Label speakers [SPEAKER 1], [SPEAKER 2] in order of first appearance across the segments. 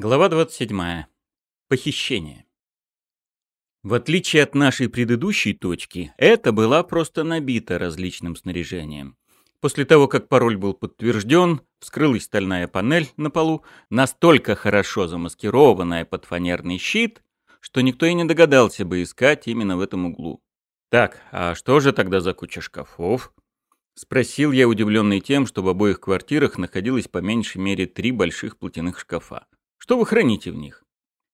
[SPEAKER 1] Глава 27. Похищение. В отличие от нашей предыдущей точки, эта была просто набита различным снаряжением. После того, как пароль был подтвержден, вскрылась стальная панель на полу, настолько хорошо замаскированная под фанерный щит, что никто и не догадался бы искать именно в этом углу. «Так, а что же тогда за куча шкафов?» Спросил я, удивленный тем, что в обоих квартирах находилось по меньшей мере три больших платяных шкафа. Что вы храните в них?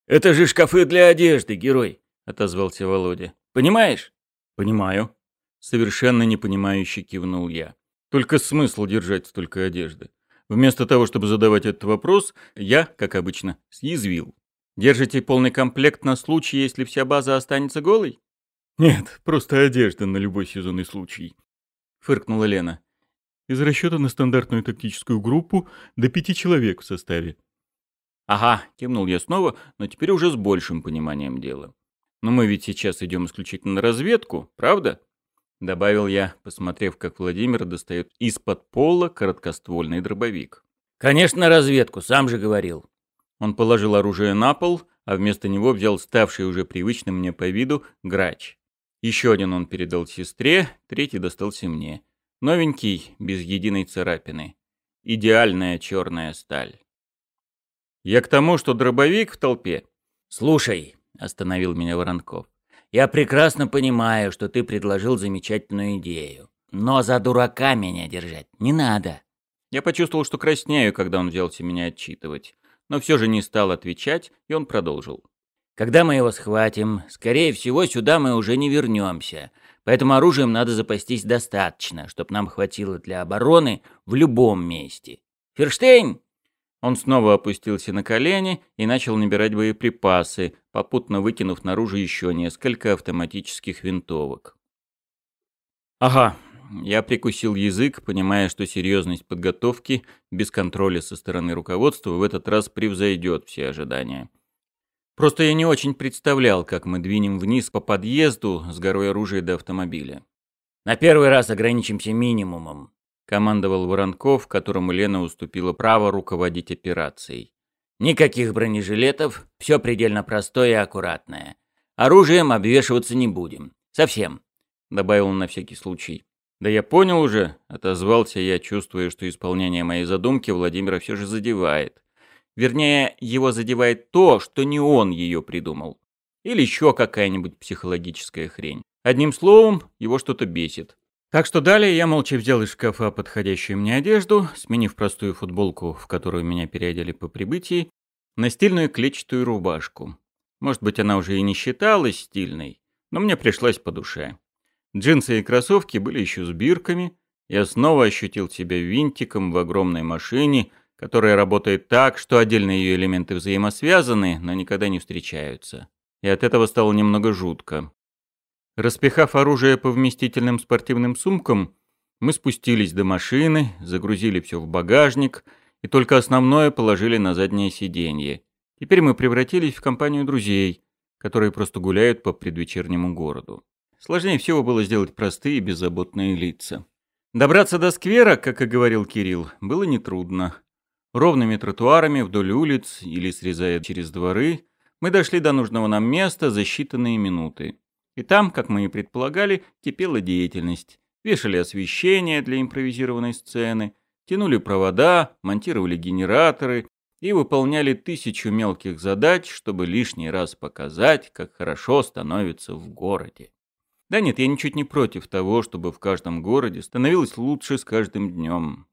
[SPEAKER 2] Это же шкафы для одежды, герой, отозвался Володя. Понимаешь?
[SPEAKER 1] Понимаю. Совершенно непонимающе кивнул я. Только смысл держать столько одежды. Вместо того, чтобы задавать этот вопрос, я, как обычно, съязвил. Держите полный комплект на случай, если вся база останется голой? Нет, просто одежда на любой сезонный случай. Фыркнула Лена. Из расчета на стандартную тактическую группу до пяти человек в составе. «Ага», — кивнул я снова, но теперь уже с большим пониманием дела. «Но мы ведь сейчас идем исключительно на разведку, правда?» Добавил я, посмотрев, как Владимир достает из-под пола короткоствольный дробовик.
[SPEAKER 2] «Конечно, разведку, сам же говорил».
[SPEAKER 1] Он положил оружие на пол, а вместо него взял ставший уже привычным мне по виду грач. Еще один он передал сестре, третий достался мне. Новенький, без единой царапины. Идеальная черная сталь. Я к тому, что дробовик в толпе.
[SPEAKER 2] Слушай, остановил меня Воронков. Я прекрасно понимаю, что ты предложил замечательную идею. Но за дурака меня держать не надо.
[SPEAKER 1] Я почувствовал, что краснею, когда он взялся меня отчитывать. Но все же не стал отвечать, и он продолжил.
[SPEAKER 2] Когда мы его схватим, скорее всего, сюда мы уже не вернемся. Поэтому оружием надо запастись достаточно, чтобы нам хватило для обороны в любом месте. Ферштейн,
[SPEAKER 1] он снова опустился на колени и начал набирать боеприпасы, попутно выкинув наружу еще несколько автоматических винтовок. «Ага», я прикусил язык, понимая, что серьезность подготовки без контроля со стороны руководства в этот раз превзойдет все ожидания. Просто я не очень представлял, как мы двинем вниз по подъезду с горой оружия до автомобиля.
[SPEAKER 2] «На первый раз ограничимся минимумом», —
[SPEAKER 1] командовал Воронков, которому Лена уступила право руководить операцией.
[SPEAKER 2] «Никаких бронежилетов, все предельно простое и аккуратное. Оружием обвешиваться не будем. Совсем», — добавил на всякий случай.
[SPEAKER 1] «Да я понял уже», — отозвался я, чувствуя, что исполнение моей задумки Владимира все же задевает. Вернее, его задевает то, что не он ее придумал. Или еще какая-нибудь психологическая хрень. Одним словом, его что-то бесит. Так что далее я молча взял из шкафа подходящую мне одежду, сменив простую футболку, в которую меня переодели по прибытии, на стильную клетчатую рубашку. Может быть, она уже и не считалась стильной, но мне пришлась по душе. Джинсы и кроссовки были еще с бирками. Я снова ощутил себя винтиком в огромной машине, которая работает так, что отдельные ее элементы взаимосвязаны, но никогда не встречаются. И от этого стало немного жутко. Распихав оружие по вместительным спортивным сумкам, мы спустились до машины, загрузили все в багажник и только основное положили на заднее сиденье. Теперь мы превратились в компанию друзей, которые просто гуляют по предвечернему городу. Сложнее всего было сделать простые беззаботные лица. Добраться до сквера, как и говорил Кирилл, было нетрудно. Ровными тротуарами вдоль улиц или срезая через дворы, мы дошли до нужного нам места за считанные минуты. И там, как мы и предполагали, кипела деятельность. Вешали освещение для импровизированной сцены, тянули провода, монтировали генераторы и выполняли тысячу мелких задач, чтобы лишний раз показать, как хорошо становится в городе. Да нет, я ничуть не против того, чтобы в каждом городе становилось лучше с каждым днем.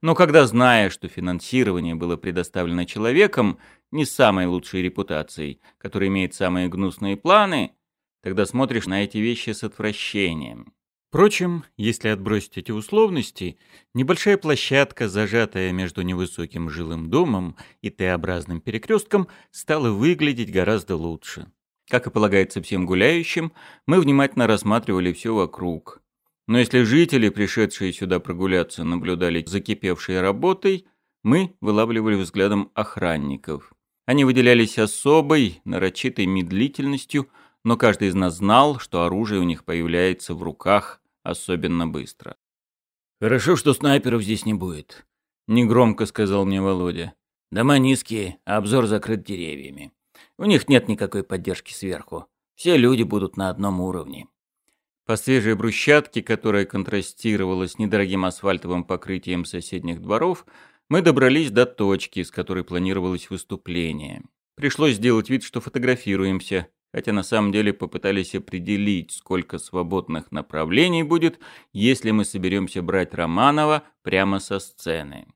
[SPEAKER 1] Но когда, зная, что финансирование было предоставлено человеком не самой лучшей репутацией, который имеет самые гнусные планы, Тогда смотришь на эти вещи с отвращением. Впрочем, если отбросить эти условности, небольшая площадка, зажатая между невысоким жилым домом и Т-образным перекрестком, стала выглядеть гораздо лучше. Как и полагается всем гуляющим, мы внимательно рассматривали все вокруг. Но если жители, пришедшие сюда прогуляться, наблюдали за кипевшей работой, мы вылавливали взглядом охранников. Они выделялись особой, нарочитой медлительностью – но каждый из нас знал, что оружие у них появляется в руках особенно быстро.
[SPEAKER 2] «Хорошо, что снайперов здесь не будет», —
[SPEAKER 1] негромко сказал мне Володя.
[SPEAKER 2] Дома низкие, а обзор закрыт деревьями. У них нет никакой поддержки сверху. Все люди будут на одном уровне.
[SPEAKER 1] По свежей брусчатке, которая контрастировала с недорогим асфальтовым покрытием соседних дворов, мы добрались до точки, с которой планировалось выступление. Пришлось сделать вид, что фотографируемся, хотя на самом деле попытались определить, сколько свободных направлений будет, если мы соберемся брать Романова прямо со сцены.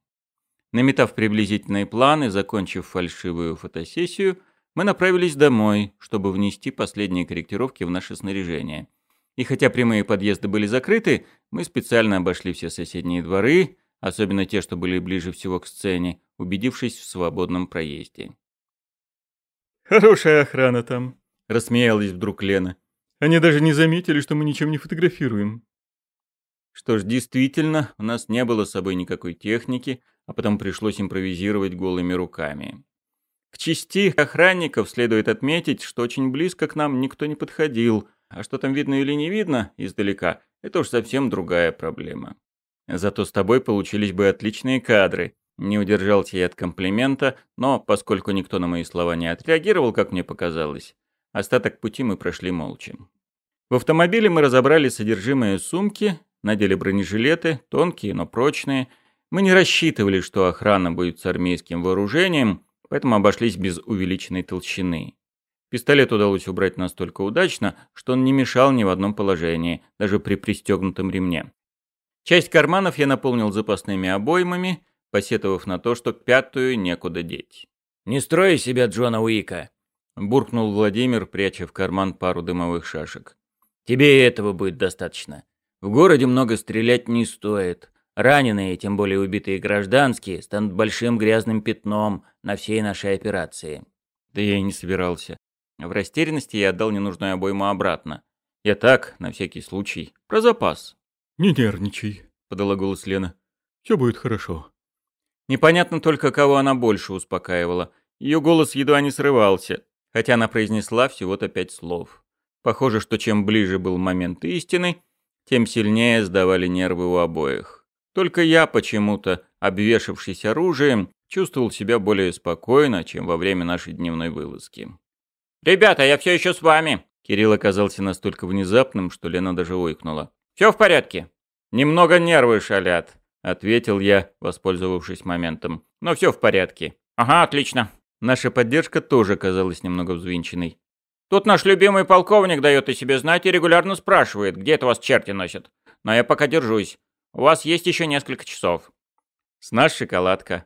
[SPEAKER 1] Наметав приблизительные планы, закончив фальшивую фотосессию, мы направились домой, чтобы внести последние корректировки в наше снаряжение. И хотя прямые подъезды были закрыты, мы специально обошли все соседние дворы, особенно те, что были ближе всего к сцене, убедившись в свободном проезде.
[SPEAKER 3] «Хорошая охрана там», — рассмеялась вдруг Лена. «Они даже не заметили, что мы ничем не фотографируем».
[SPEAKER 1] Что ж, действительно, у нас не было с собой никакой техники, а потом пришлось импровизировать голыми руками. К чести охранников следует отметить, что очень близко к нам никто не подходил, а что там видно или не видно издалека, это уж совсем другая проблема. Зато с тобой получились бы отличные кадры. Не удержался я от комплимента, но поскольку никто на мои слова не отреагировал, как мне показалось, остаток пути мы прошли молча. В автомобиле мы разобрали содержимое сумки, надели бронежилеты, тонкие, но прочные. Мы не рассчитывали, что охрана будет с армейским вооружением, поэтому обошлись без увеличенной толщины. Пистолет удалось убрать настолько удачно, что он не мешал ни в одном положении, даже при пристегнутом ремне. Часть карманов я наполнил запасными обоймами, посетовав на то, что пятую некуда деть.
[SPEAKER 2] «Не строй себя Джона Уика!»
[SPEAKER 1] — буркнул Владимир, пряча в карман пару дымовых шашек.
[SPEAKER 2] «Тебе и этого будет достаточно. В городе много стрелять не стоит. Раненые, тем более убитые гражданские, станут большим грязным пятном на всей нашей операции».
[SPEAKER 1] Да я и не собирался. В растерянности я отдал ненужную обойму обратно. Я так, на всякий случай, про запас.
[SPEAKER 3] «Не нервничай», — подала голос Лена. «Все будет хорошо».
[SPEAKER 1] Непонятно только, кого она больше успокаивала. Ее голос едва не срывался, хотя она произнесла всего-то пять слов. Похоже, что чем ближе был момент истины, тем сильнее сдавали нервы у обоих. Только я почему-то, обвешавшись оружием, чувствовал себя более спокойно, чем во время нашей дневной вылазки.
[SPEAKER 4] «Ребята, я все еще с вами!»
[SPEAKER 1] Кирилл оказался настолько внезапным, что Лена даже ойкнула.
[SPEAKER 4] «Все в порядке?»
[SPEAKER 1] «Немного нервы шалят», — ответил я, воспользовавшись моментом. «Но все в порядке».
[SPEAKER 4] «Ага, отлично».
[SPEAKER 1] Наша поддержка тоже казалась немного взвинченной.
[SPEAKER 4] «Тут наш любимый полковник дает о себе знать и регулярно спрашивает, где это вас черти носят. Но я пока держусь. У вас есть еще несколько часов».
[SPEAKER 1] «С нас шоколадка».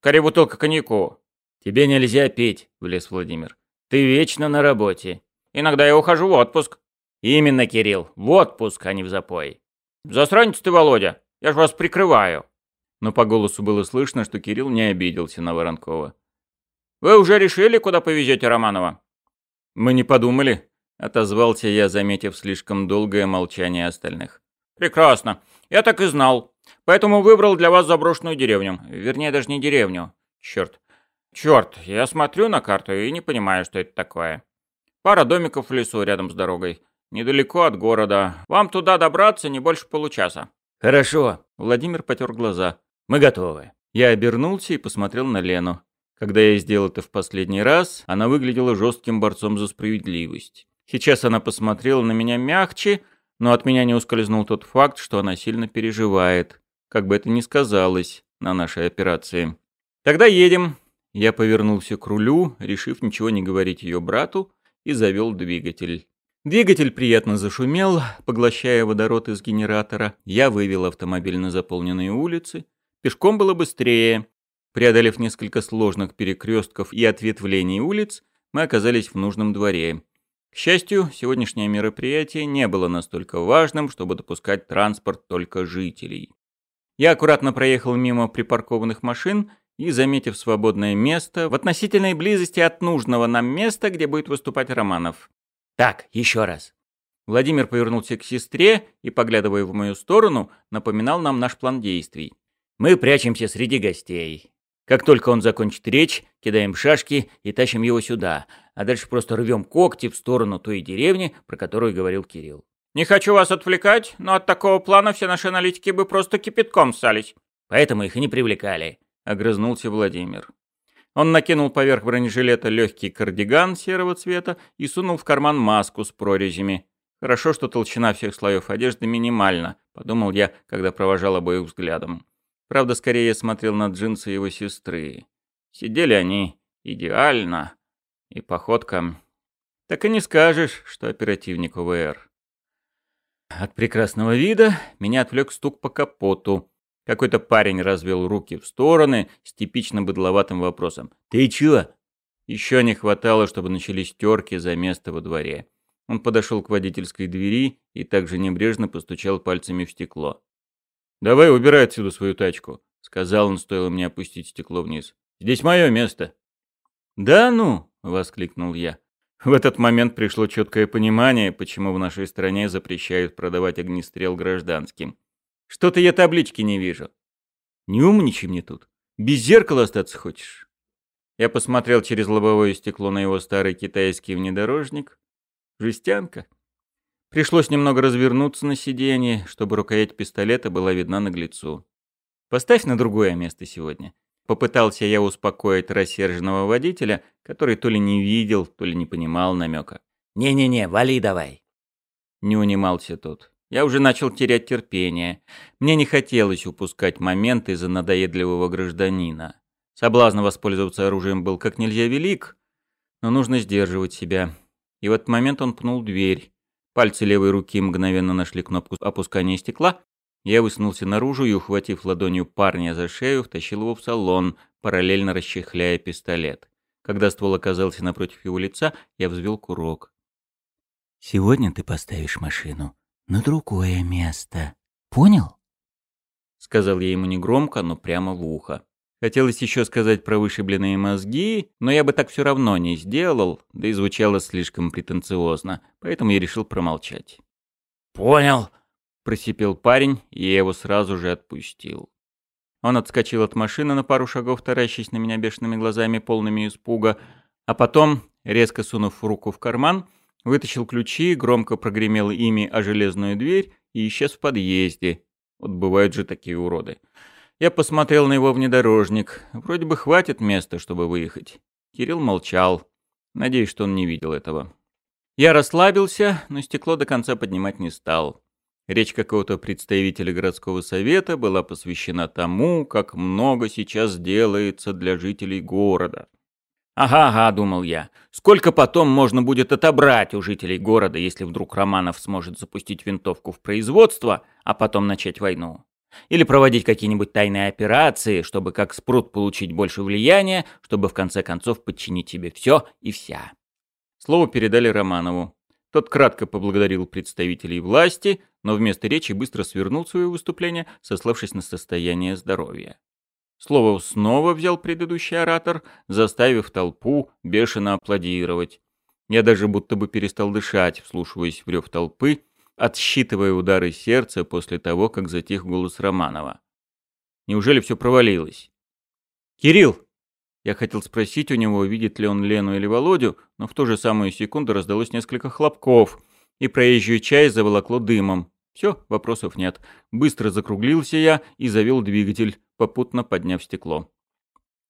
[SPEAKER 4] «Скорее бутылка коньяку».
[SPEAKER 2] «Тебе нельзя пить», — влез Владимир. Ты вечно на работе.
[SPEAKER 4] Иногда я ухожу в отпуск.
[SPEAKER 2] Именно, Кирилл, в отпуск, а не в запой.
[SPEAKER 4] Засранец ты, Володя. Я ж вас прикрываю.
[SPEAKER 1] Но по голосу было слышно, что Кирилл не обиделся на Воронкова.
[SPEAKER 4] Вы уже решили, куда повезете Романова?
[SPEAKER 1] Мы не подумали, отозвался я, заметив слишком долгое молчание остальных.
[SPEAKER 4] Прекрасно. Я так и знал. Поэтому выбрал для вас заброшенную деревню. Вернее, даже не деревню. Черт. Черт, я смотрю на карту и не понимаю, что это такое. Пара домиков в лесу рядом с дорогой. Недалеко от города. Вам туда добраться не больше получаса.
[SPEAKER 2] Хорошо.
[SPEAKER 1] Владимир потер глаза.
[SPEAKER 2] Мы готовы.
[SPEAKER 1] Я обернулся и посмотрел на Лену. Когда я сделал это в последний раз, она выглядела жестким борцом за справедливость. Сейчас она посмотрела на меня мягче, но от меня не ускользнул тот факт, что она сильно переживает, как бы это ни сказалось на нашей операции. «Тогда едем», я повернулся к рулю, решив ничего не говорить ее брату, и завел двигатель. Двигатель приятно зашумел, поглощая водород из генератора. Я вывел автомобиль на заполненные улицы. Пешком было быстрее. Преодолев несколько сложных перекрестков и ответвлений улиц, мы оказались в нужном дворе. К счастью, сегодняшнее мероприятие не было настолько важным, чтобы допускать транспорт только жителей. Я аккуратно проехал мимо припаркованных машин и, заметив свободное место, в относительной близости от нужного нам места, где будет выступать Романов.
[SPEAKER 2] «Так, еще раз».
[SPEAKER 1] Владимир повернулся к сестре и, поглядывая в мою сторону, напоминал нам наш план действий.
[SPEAKER 2] «Мы прячемся среди гостей. Как только он закончит речь, кидаем шашки и тащим его сюда, а дальше просто рвем когти в сторону той деревни, про которую говорил Кирилл.
[SPEAKER 4] «Не хочу вас отвлекать, но от такого плана все наши аналитики бы просто кипятком ссались».
[SPEAKER 2] Поэтому их и не привлекали.
[SPEAKER 1] — огрызнулся Владимир. Он накинул поверх бронежилета легкий кардиган серого цвета и сунул в карман маску с прорезями. Хорошо, что толщина всех слоев одежды минимальна, подумал я, когда провожал обоих взглядом. Правда, скорее я смотрел на джинсы его сестры. Сидели они идеально, и походка... Так и не скажешь, что оперативник ОВР. От прекрасного вида меня отвлек стук по капоту. Какой-то парень развел руки в стороны с типично быдловатым вопросом. «Ты чё?» Еще не хватало, чтобы начались терки за место во дворе. Он подошел к водительской двери и также небрежно постучал пальцами в стекло. «Давай убирай отсюда свою тачку», — сказал он, стоило мне опустить стекло вниз. «Здесь мое место». «Да ну!» — воскликнул я. В этот момент пришло четкое понимание, почему в нашей стране запрещают продавать огнестрел гражданским. Что-то я таблички не вижу. Не умничай мне тут. Без зеркала остаться хочешь? Я посмотрел через лобовое стекло на его старый китайский внедорожник. Жестянка. Пришлось немного развернуться на сиденье, чтобы рукоять пистолета была видна наглецу. Поставь на другое место сегодня. Попытался я успокоить рассерженного водителя, который то ли не видел, то ли не понимал намека.
[SPEAKER 2] «Не-не-не, вали давай».
[SPEAKER 1] Не унимался тот. Я уже начал терять терпение. Мне не хотелось упускать момент из-за надоедливого гражданина. Соблазн воспользоваться оружием был как нельзя велик, но нужно сдерживать себя. И в этот момент он пнул дверь. Пальцы левой руки мгновенно нашли кнопку опускания стекла, я высунулся наружу и, ухватив ладонью парня за шею, втащил его в салон, параллельно расчехляя пистолет. Когда ствол оказался напротив его лица, я взвел курок.
[SPEAKER 2] «Сегодня ты поставишь машину на другое место. Понял?»
[SPEAKER 1] Сказал я ему негромко, но прямо в ухо. Хотелось еще сказать про вышибленные мозги, но я бы так все равно не сделал, да и звучало слишком претенциозно, поэтому я решил промолчать.
[SPEAKER 2] «Понял»,
[SPEAKER 1] просипел парень, и я его сразу же отпустил. Он отскочил от машины на пару шагов, таращась на меня бешеными глазами, полными испуга, а потом, резко сунув руку в карман, вытащил ключи, громко прогремел ими о железную дверь и исчез в подъезде. Вот бывают же такие уроды. Я посмотрел на его внедорожник. Вроде бы хватит места, чтобы выехать. Кирилл молчал. Надеюсь, что он не видел этого. Я расслабился, но стекло до конца поднимать не стал. Речь какого-то представителя городского совета была посвящена тому, как много сейчас делается для жителей города. «Ага-ага», — думал я, — «сколько потом можно будет отобрать у жителей города, если вдруг Романов сможет запустить винтовку в производство, а потом начать войну? Или проводить какие-нибудь тайные операции, чтобы как спрут получить больше влияния, чтобы в конце концов подчинить себе все и вся?» Слово передали Романову. Тот кратко поблагодарил представителей власти, но вместо речи быстро свернул свое выступление, сославшись на состояние здоровья. Слово снова взял предыдущий оратор, заставив толпу бешено аплодировать. Я даже будто бы перестал дышать, вслушиваясь в рев толпы, отсчитывая удары сердца после того, как затих голос Романова. Неужели все провалилось? «Кирилл!» Я хотел спросить у него, видит ли он Лену или Володю, но в ту же самую секунду раздалось несколько хлопков, и проезжую часть заволокло дымом. Все, вопросов нет. Быстро закруглился я и завел двигатель, попутно подняв стекло.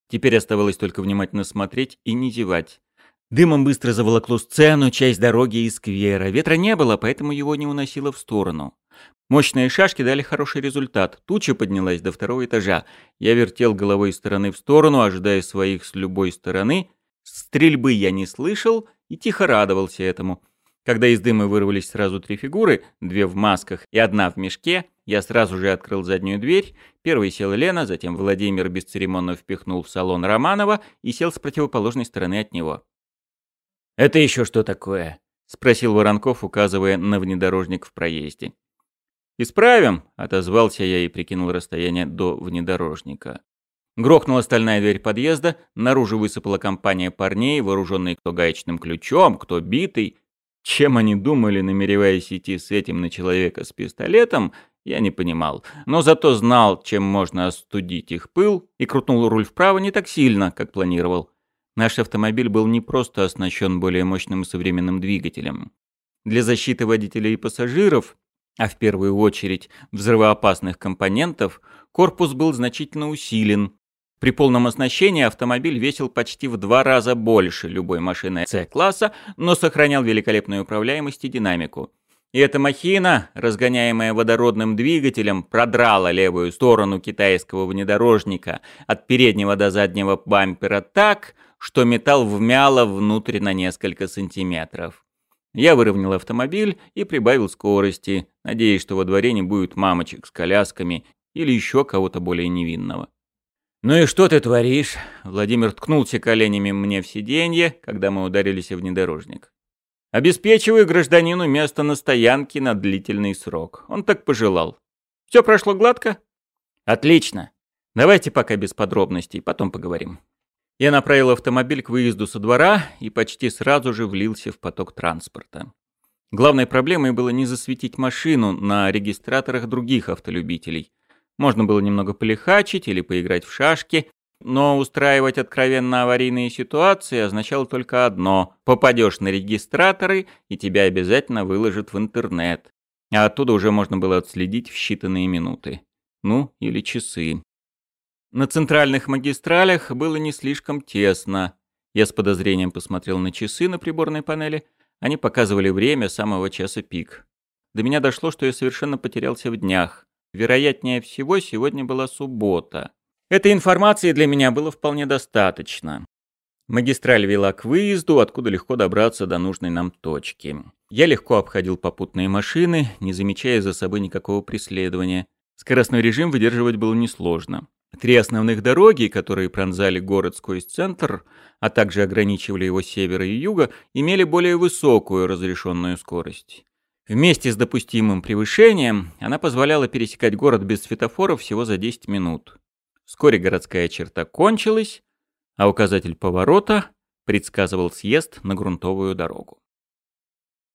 [SPEAKER 1] Теперь оставалось только внимательно смотреть и не зевать. Дымом быстро заволокло сцену, часть дороги и сквера. Ветра не было, поэтому его не уносило в сторону. Мощные шашки дали хороший результат. Туча поднялась до второго этажа. Я вертел головой из стороны в сторону, ожидая своих с любой стороны. Стрельбы я не слышал и тихо радовался этому. Когда из дыма вырвались сразу три фигуры, две в масках и одна в мешке, я сразу же открыл заднюю дверь. Первой села Лена, затем Владимир бесцеремонно впихнул в салон Романова и сел с противоположной стороны от него.
[SPEAKER 2] «Это еще что такое?» — спросил Воронков, указывая на внедорожник в проезде.
[SPEAKER 1] «Исправим», — отозвался я и прикинул расстояние до внедорожника. Грохнула стальная дверь подъезда, наружу высыпала компания парней, вооруженные кто гаечным ключом, кто битый. Чем они думали, намереваясь идти с этим на человека с пистолетом, я не понимал, но зато знал, чем можно остудить их пыл, и крутнул руль вправо не так сильно, как планировал. Наш автомобиль был не просто оснащен более мощным современным двигателем. Для защиты водителей и пассажиров а в первую очередь взрывоопасных компонентов, корпус был значительно усилен. При полном оснащении автомобиль весил почти в два раза больше любой машины С-класса, но сохранял великолепную управляемость и динамику. И эта махина, разгоняемая водородным двигателем, продрала левую сторону китайского внедорожника от переднего до заднего бампера так, что металл вмяло внутрь на несколько сантиметров. Я выровнял автомобиль и прибавил скорости, надеясь, что во дворе не будет мамочек с колясками или еще кого-то более невинного. «Ну и что ты творишь?» Владимир ткнулся коленями мне в сиденье, когда мы ударились в внедорожник. «Обеспечиваю гражданину место на стоянке на длительный срок. Он так пожелал. Все прошло гладко?» «Отлично. Давайте пока без подробностей, потом поговорим». Я направил автомобиль к выезду со двора и почти сразу же влился в поток транспорта. Главной проблемой было не засветить машину на регистраторах других автолюбителей, можно было немного полихачить или поиграть в шашки, но устраивать откровенно аварийные ситуации означало только одно – попадешь на регистраторы, и тебя обязательно выложат в интернет. А оттуда уже можно было отследить в считанные минуты. Ну, или часы. На центральных магистралях было не слишком тесно. Я с подозрением посмотрел на часы на приборной панели. Они показывали время самого часа пик. До меня дошло, что я совершенно потерялся в днях. Вероятнее всего, сегодня была суббота. Этой информации для меня было вполне достаточно. Магистраль вела к выезду, откуда легко добраться до нужной нам точки. Я легко обходил попутные машины, не замечая за собой никакого преследования. Скоростной режим выдерживать было несложно. Три основных дороги, которые пронзали город сквозь центр, а также ограничивали его севера и юга, имели более высокую разрешенную скорость. Вместе с допустимым превышением она позволяла пересекать город без светофоров всего за 10 минут. Вскоре городская черта кончилась, а указатель поворота предсказывал съезд на грунтовую дорогу.